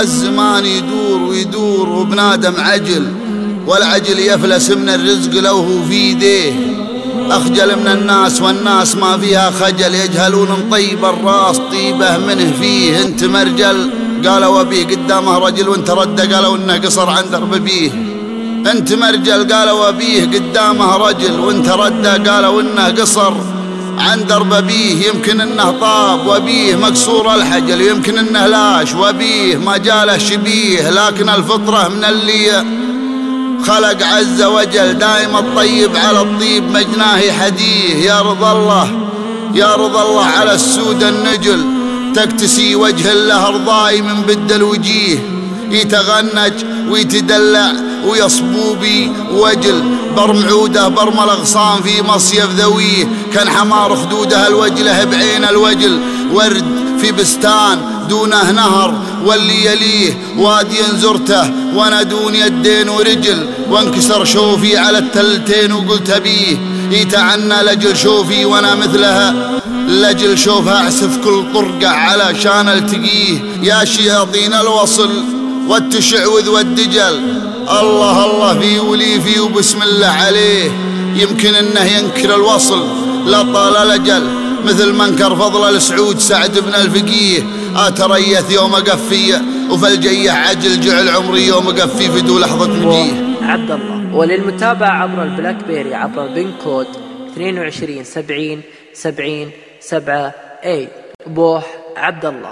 الزمان يدور ويدور وبنادم عجل والعجل يفلس من الرزق لو هو في يديه. أخجل من الناس والناس ما فيها خجل يجهلون طيب الراس طيبه منه فيه. انت مرجل قالوا وبيه قدامه رجل وانت رد قالوا إنه قصر عن درب بيه. انت مرجل قالوا وبيه قدامه رجل وانت رد قالوا إنه قصر. عن درب بيه يمكن إنه طاب وبيه مكسور الحجل يمكن إنه لاش وبيه ما جاله شبيه لكن الفطرة من اللي خلق عز وجل دايم الطيب على الطيب مجناه حديه. يا رضا الله يا رضا الله على السود النجل تكتسي وجه له رضاي من بد الوجيه يتغنج ويتدلع ويصبوبي وجل. برمعوده برم الاغصان في مصيف ذويه كان حمار خدوده الوجله بعين الوجل. ورد في بستان دونه نهر. واللي يليه وادي زرته وأنا دون يدين ورجل. وانكسر شوفي على التلتين وقلت أبيه. يتعنى لجل شوفي وأنا مثلها لجل شوفها أعسف كل طرقة علشان التقيه. يا شياطين الوصل. والتشعوذ والدجل. الله الله في ولي في وبسم الله عليه. يمكن إنه ينكر الوصل. لا طال الاجل مثل منكر فضل السعود سعد بن الفقيه. اتريث يوم اقفيه وفي الجية عجل جعل عمري يوم اقفي فدو لحظة مجيه. عبد الله. وللمتابعة عبر البلاك بيري عبر بين كود 22 70 70 7 اي بوح عبد الله.